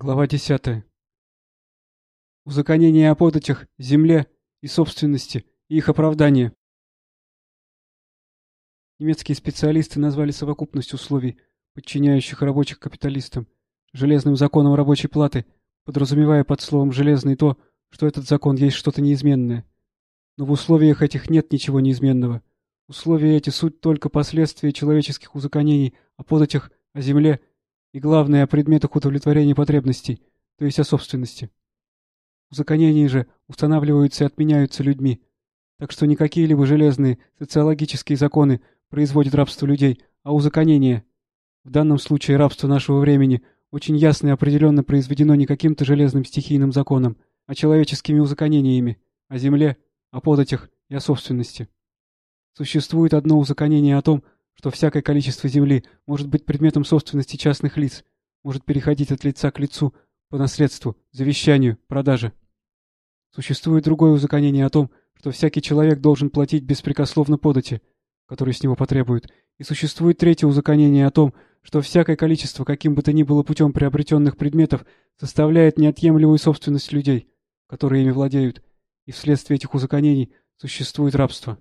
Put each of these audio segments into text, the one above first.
Глава 10. Узаконение о податях, земле и собственности и их оправдание. Немецкие специалисты назвали совокупность условий, подчиняющих рабочих капиталистам, железным законом рабочей платы, подразумевая под словом «железный» то, что этот закон есть что-то неизменное. Но в условиях этих нет ничего неизменного. Условия эти суть только последствия человеческих узаконений о податях, о земле и, главное, о предметах удовлетворения потребностей, то есть о собственности. Узаконения же устанавливаются и отменяются людьми, так что не какие-либо железные социологические законы производят рабство людей, а узаконение. В данном случае рабство нашего времени очень ясно и определенно произведено не каким-то железным стихийным законом, а человеческими узаконениями, о земле, о податях и о собственности. Существует одно узаконение о том, что всякое количество земли может быть предметом собственности частных лиц, может переходить от лица к лицу по наследству, завещанию, продаже. Существует другое узаконение о том, что всякий человек должен платить беспрекословно подати, которые с него потребуют, и существует третье узаконение о том, что всякое количество каким бы то ни было путем приобретенных предметов составляет неотъемлемую собственность людей, которые ими владеют, и вследствие этих узаконений существует рабство.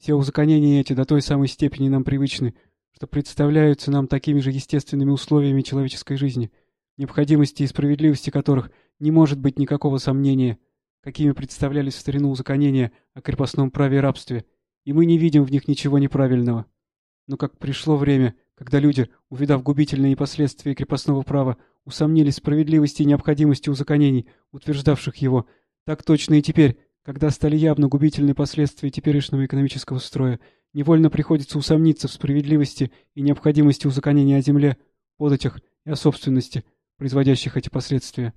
Все узаконения эти до той самой степени нам привычны, что представляются нам такими же естественными условиями человеческой жизни, необходимости и справедливости которых не может быть никакого сомнения, какими представлялись в старину узаконения о крепостном праве и рабстве, и мы не видим в них ничего неправильного. Но как пришло время, когда люди, увидав губительные последствия крепостного права, усомнились в справедливости и необходимости узаконений, утверждавших его, так точно и теперь, когда стали явно губительны последствия теперешнего экономического строя, невольно приходится усомниться в справедливости и необходимости узаконения о земле, податях и о собственности, производящих эти последствия.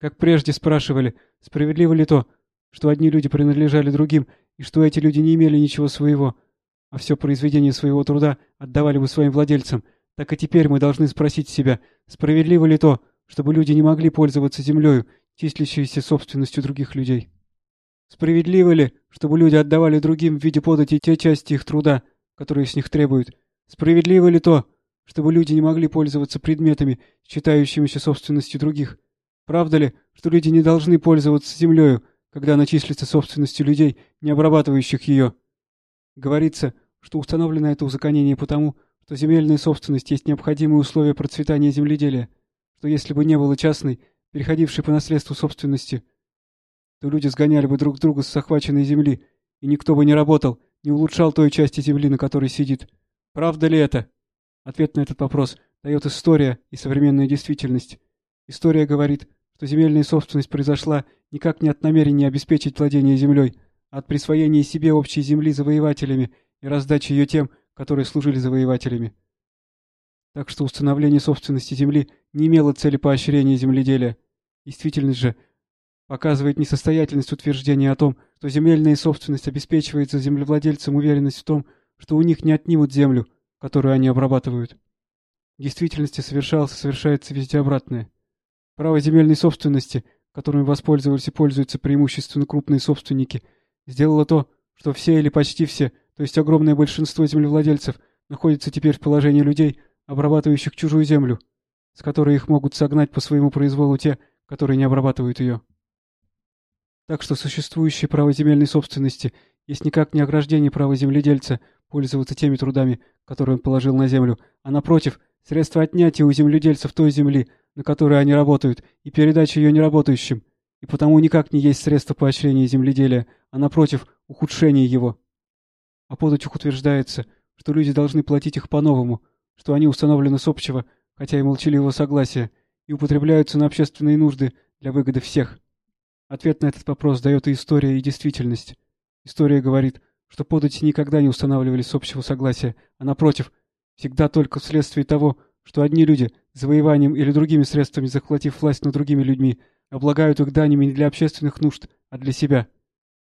Как прежде спрашивали, справедливо ли то, что одни люди принадлежали другим, и что эти люди не имели ничего своего, а все произведение своего труда отдавали бы своим владельцам, так и теперь мы должны спросить себя, справедливо ли то, чтобы люди не могли пользоваться землею, числящейся собственностью других людей. Справедливо ли, чтобы люди отдавали другим в виде подати те части их труда, которые с них требуют? Справедливо ли то, чтобы люди не могли пользоваться предметами, считающимися собственностью других? Правда ли, что люди не должны пользоваться землею, когда она числится собственностью людей, не обрабатывающих ее? Говорится, что установлено это узаконение потому, что земельная собственность есть необходимое условие процветания земледелия, что если бы не было частной, переходившей по наследству собственности, то люди сгоняли бы друг друга с захваченной земли, и никто бы не работал, не улучшал той части земли, на которой сидит. Правда ли это? Ответ на этот вопрос дает история и современная действительность. История говорит, что земельная собственность произошла никак не от намерения обеспечить владение землей, а от присвоения себе общей земли завоевателями и раздачи ее тем, которые служили завоевателями. Так что установление собственности земли не имело цели поощрения земледелия. Действительность же – показывает несостоятельность утверждения о том, что земельная собственность обеспечивается землевладельцам уверенность в том, что у них не отнимут землю, которую они обрабатывают. В действительности совершалось и совершается везде обратное. Право земельной собственности, которым воспользовались и пользуются преимущественно крупные собственники, сделало то, что все или почти все, то есть огромное большинство землевладельцев, находятся теперь в положении людей, обрабатывающих чужую землю, с которой их могут согнать по своему произволу те, которые не обрабатывают ее. Так что существующее право земельной собственности есть никак не ограждение права земледельца пользоваться теми трудами, которые он положил на землю, а напротив, средство отнятия у земледельцев той земли, на которой они работают, и передачи ее неработающим, и потому никак не есть средство поощрения земледелия, а напротив, ухудшения его. А податях утверждается, что люди должны платить их по-новому, что они установлены с общего, хотя и молчаливого согласия, и употребляются на общественные нужды для выгоды всех. Ответ на этот вопрос дает и история, и действительность. История говорит, что подати никогда не устанавливались с общего согласия, а напротив, всегда только вследствие того, что одни люди, завоеванием или другими средствами захватив власть над другими людьми, облагают их данями не для общественных нужд, а для себя.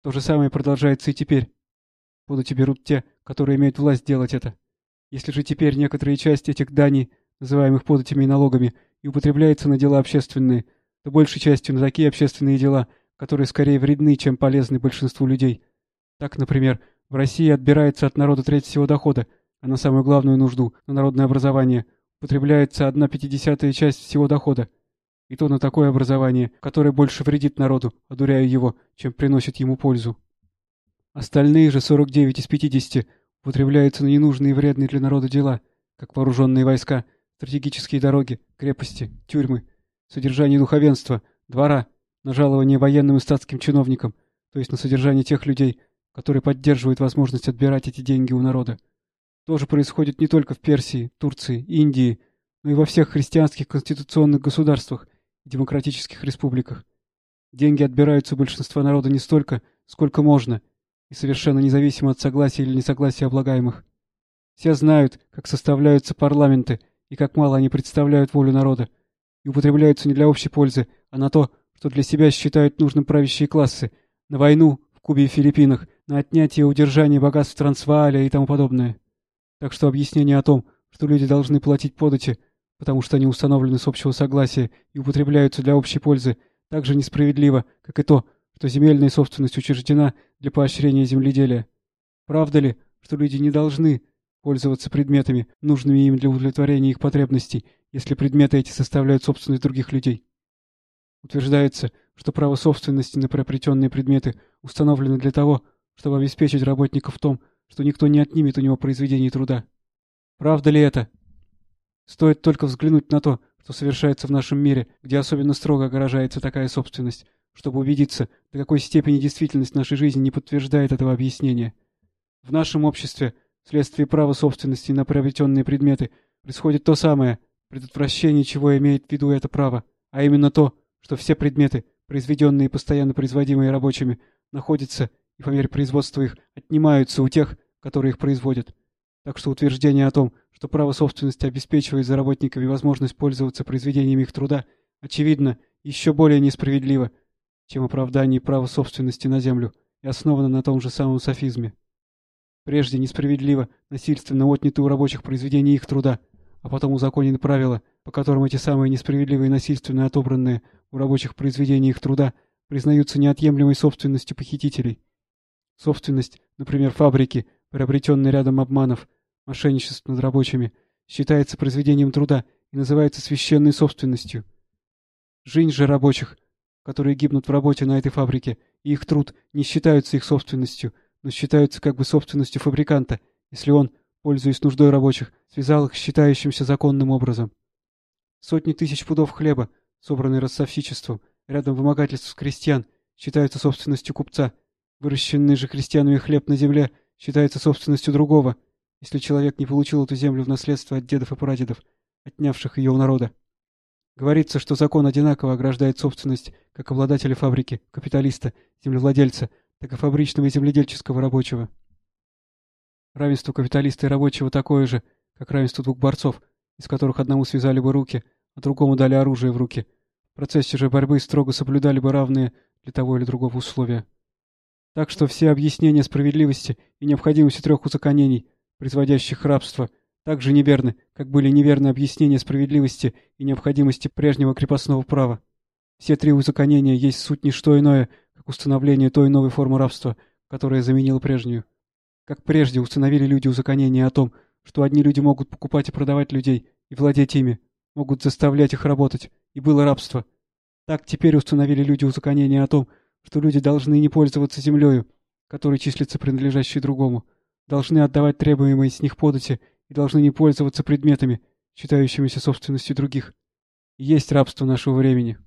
То же самое продолжается и теперь. Подати берут те, которые имеют власть делать это. Если же теперь некоторые части этих даний, называемых податями и налогами, и употребляется на дела общественные – то большей частью на такие общественные дела, которые скорее вредны, чем полезны большинству людей. Так, например, в России отбирается от народа треть всего дохода, а на самую главную нужду, на народное образование, употребляется одна пятидесятая часть всего дохода. И то на такое образование, которое больше вредит народу, одуряя его, чем приносит ему пользу. Остальные же 49 из 50 употребляются на ненужные и вредные для народа дела, как вооруженные войска, стратегические дороги, крепости, тюрьмы, содержание духовенства, двора, на жалование военным и статским чиновникам, то есть на содержание тех людей, которые поддерживают возможность отбирать эти деньги у народа. То же происходит не только в Персии, Турции, Индии, но и во всех христианских конституционных государствах и демократических республиках. Деньги отбираются у большинства народа не столько, сколько можно, и совершенно независимо от согласия или несогласия облагаемых. Все знают, как составляются парламенты и как мало они представляют волю народа, и употребляются не для общей пользы, а на то, что для себя считают нужным правящие классы, на войну в Кубе и Филиппинах, на отнятие и удержание богатств Трансвааля и тому подобное. Так что объяснение о том, что люди должны платить подати, потому что они установлены с общего согласия и употребляются для общей пользы, так же несправедливо, как и то, что земельная собственность учреждена для поощрения земледелия. Правда ли, что люди не должны пользоваться предметами, нужными им для удовлетворения их потребностей, если предметы эти составляют собственность других людей? Утверждается, что право собственности на приобретенные предметы установлено для того, чтобы обеспечить работника в том, что никто не отнимет у него произведений труда. Правда ли это? Стоит только взглянуть на то, что совершается в нашем мире, где особенно строго ограждается такая собственность, чтобы убедиться, до какой степени действительность нашей жизни не подтверждает этого объяснения. В нашем обществе, вследствие права собственности на приобретенные предметы, происходит то самое, предотвращение чего имеет в виду это право, а именно то, что все предметы, произведенные и постоянно производимые рабочими, находятся и по мере производства их отнимаются у тех, которые их производят. Так что утверждение о том, что право собственности обеспечивает за работниками возможность пользоваться произведениями их труда, очевидно, еще более несправедливо, чем оправдание права собственности на землю, и основано на том же самом софизме. Прежде несправедливо, насильственно отняты у рабочих произведения их труда, а потом узаконены правила, по которым эти самые несправедливые и насильственно отобранные у рабочих произведения их труда признаются неотъемлемой собственностью похитителей. Собственность, например, фабрики, приобретенной рядом обманов, мошенничеств над рабочими, считается произведением труда и называется священной собственностью. Жизнь же рабочих, которые гибнут в работе на этой фабрике, и их труд не считаются их собственностью, но считаются как бы собственностью фабриканта, если он, пользуясь нуждой рабочих, связал их считающимся законным образом. Сотни тысяч пудов хлеба, собранные ростовщичеством, рядом вымогательств крестьян, считаются собственностью купца, Выращенный же крестьянами хлеб на земле считается собственностью другого, если человек не получил эту землю в наследство от дедов и прадедов, отнявших ее у народа. Говорится, что закон одинаково ограждает собственность как обладателя фабрики, капиталиста, землевладельца, так и фабричного и земледельческого рабочего. Равенство капиталиста и рабочего такое же, как равенство двух борцов, из которых одному связали бы руки, а другому дали оружие в руки. В процессе же борьбы строго соблюдали бы равные для того или другого условия. Так что все объяснения справедливости и необходимости трех узаконений, производящих рабство, так же неверны, как были неверны объяснения справедливости и необходимости прежнего крепостного права. Все три узаконения есть суть не что иное, как установление той новой формы рабства, которая заменила прежнюю. Как прежде установили люди узаконение о том, что одни люди могут покупать и продавать людей и владеть ими, могут заставлять их работать, и было рабство. Так теперь установили люди узаконение о том, что люди должны не пользоваться землею, которая числится принадлежащей другому, должны отдавать требуемые с них подати и должны не пользоваться предметами, считающимися собственностью других. есть рабство нашего времени.